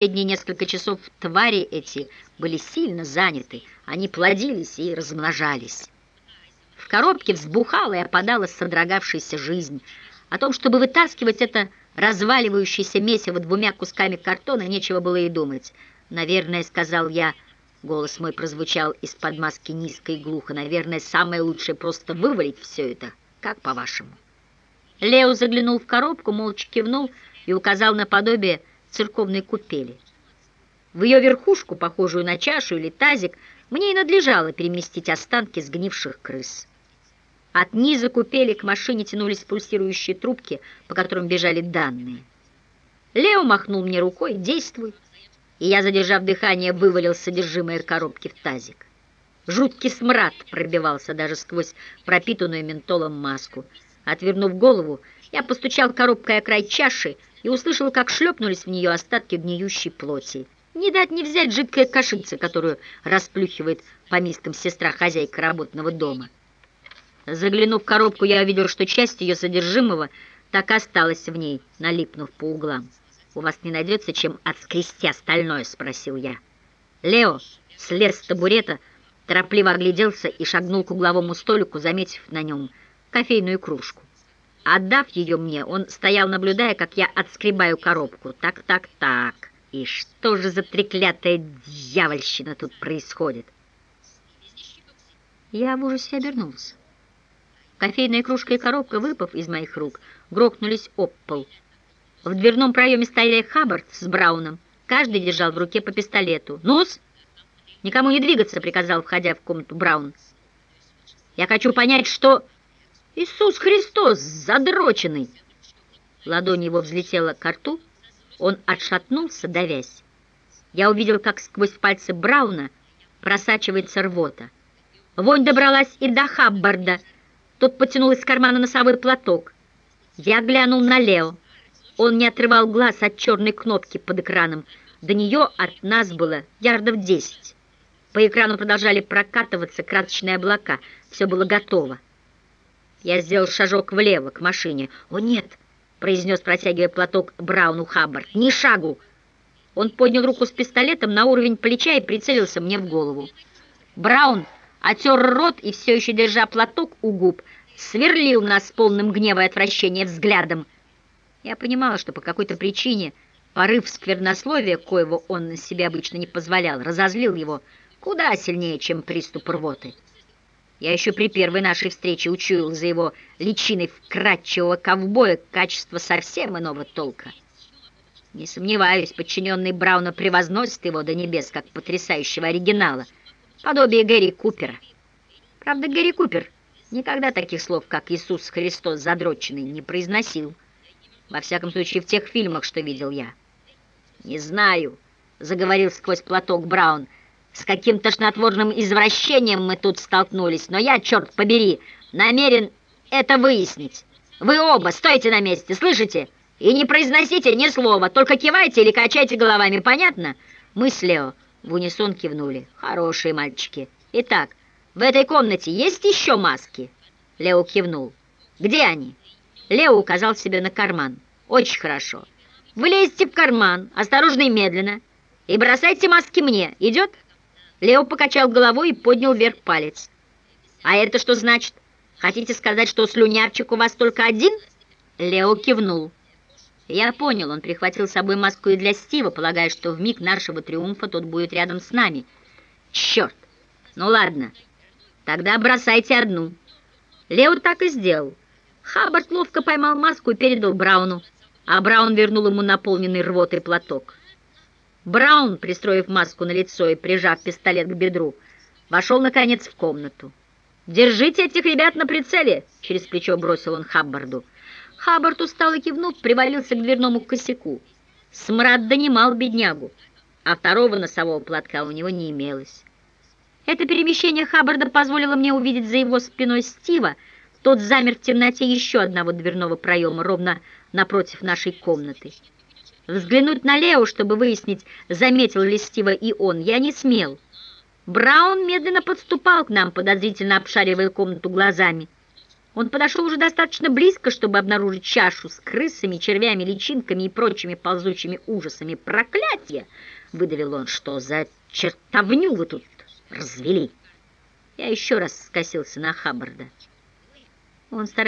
Последние несколько часов твари эти были сильно заняты, они плодились и размножались. В коробке взбухала и опадала содрогавшаяся жизнь. О том, чтобы вытаскивать это разваливающееся месиво двумя кусками картона, нечего было и думать. «Наверное, — сказал я, — голос мой прозвучал из-под маски низко и глухо, наверное, самое лучшее просто вывалить все это. Как по-вашему?» Лео заглянул в коробку, молча кивнул и указал на подобие церковной купели. В ее верхушку, похожую на чашу или тазик, мне и надлежало переместить останки сгнивших крыс. От низа купели к машине тянулись пульсирующие трубки, по которым бежали данные. Лео махнул мне рукой «Действуй!» и я, задержав дыхание, вывалил содержимое коробки в тазик. Жуткий смрад пробивался даже сквозь пропитанную ментолом маску. Отвернув голову, я постучал коробкой о край чаши и услышал, как шлепнулись в нее остатки гниющей плоти. Не дать не взять жидкая кашица, которую расплюхивает по мискам сестра-хозяйка работного дома. Заглянув в коробку, я увидел, что часть ее содержимого так осталась в ней, налипнув по углам. «У вас не найдется, чем отскрести остальное?» — спросил я. Лео слез с табурета, торопливо огляделся и шагнул к угловому столику, заметив на нем кофейную кружку. Отдав ее мне, он стоял, наблюдая, как я отскребаю коробку. Так, так, так. И что же за треклятая дьявольщина тут происходит? Я в ужасе обернулся. Кофейная кружка и коробка, выпав из моих рук, грохнулись об пол. В дверном проеме стояли Хаббард с Брауном. Каждый держал в руке по пистолету. «Ну-с!» «Никому не двигаться!» — приказал, входя в комнату Браун. «Я хочу понять, что...» «Иисус Христос, задроченный!» Ладонь его взлетела к рту, он отшатнулся, давясь. Я увидел, как сквозь пальцы Брауна просачивается рвота. Вонь добралась и до Хаббарда. Тот потянул из кармана носовой платок. Я глянул на Лео. Он не отрывал глаз от черной кнопки под экраном. До нее от нас было ярдов десять. По экрану продолжали прокатываться красочные облака. Все было готово. Я сделал шажок влево, к машине. «О, нет!» — произнес, протягивая платок Брауну Хаббард. «Ни шагу!» Он поднял руку с пистолетом на уровень плеча и прицелился мне в голову. Браун отер рот и, все еще держа платок у губ, сверлил нас полным гнева и отвращения взглядом. Я понимала, что по какой-то причине порыв сквернословия, коего он на себе обычно не позволял, разозлил его куда сильнее, чем приступ рвоты. Я еще при первой нашей встрече учуял за его личиной вкрадчивого ковбоя качество совсем иного толка. Не сомневаюсь, подчиненный Брауна превозносит его до небес, как потрясающего оригинала, подобие Гэри Купера. Правда, Гэри Купер никогда таких слов, как «Иисус Христос задроченный», не произносил. Во всяком случае, в тех фильмах, что видел я. «Не знаю», — заговорил сквозь платок Браун, — с каким тошнотворным извращением мы тут столкнулись, но я, черт побери, намерен это выяснить. Вы оба стойте на месте, слышите? И не произносите ни слова, только кивайте или качайте головами, понятно? Мы с Лео в унисон кивнули. Хорошие мальчики. Итак, в этой комнате есть еще маски? Лео кивнул. Где они? Лео указал себе на карман. Очень хорошо. Вы лезете в карман, осторожно и медленно, и бросайте маски мне. Идет? Лео покачал головой и поднял вверх палец. «А это что значит? Хотите сказать, что слюнявчик у вас только один?» Лео кивнул. Я понял, он прихватил с собой маску и для Стива, полагая, что в миг нашего триумфа тот будет рядом с нами. Черт! Ну ладно, тогда бросайте одну. Лео так и сделал. Хаббард ловко поймал маску и передал Брауну, а Браун вернул ему наполненный рвотой платок. Браун, пристроив маску на лицо и прижав пистолет к бедру, вошел, наконец, в комнату. «Держите этих ребят на прицеле!» — через плечо бросил он Хаббарду. Хаббард устало кивнув, привалился к дверному косяку. Смрад донимал беднягу, а второго носового платка у него не имелось. Это перемещение Хаббарда позволило мне увидеть за его спиной Стива, тот замер в темноте еще одного дверного проема, ровно напротив нашей комнаты. Взглянуть на Лео, чтобы выяснить, заметил ли Стива и он, я не смел. Браун медленно подступал к нам, подозрительно обшаривая комнату глазами. Он подошел уже достаточно близко, чтобы обнаружить чашу с крысами, червями, личинками и прочими ползучими ужасами. «Проклятие!» — выдавил он. «Что за чертовню вы тут развели?» Я еще раз скосился на Хаббарда. Он старается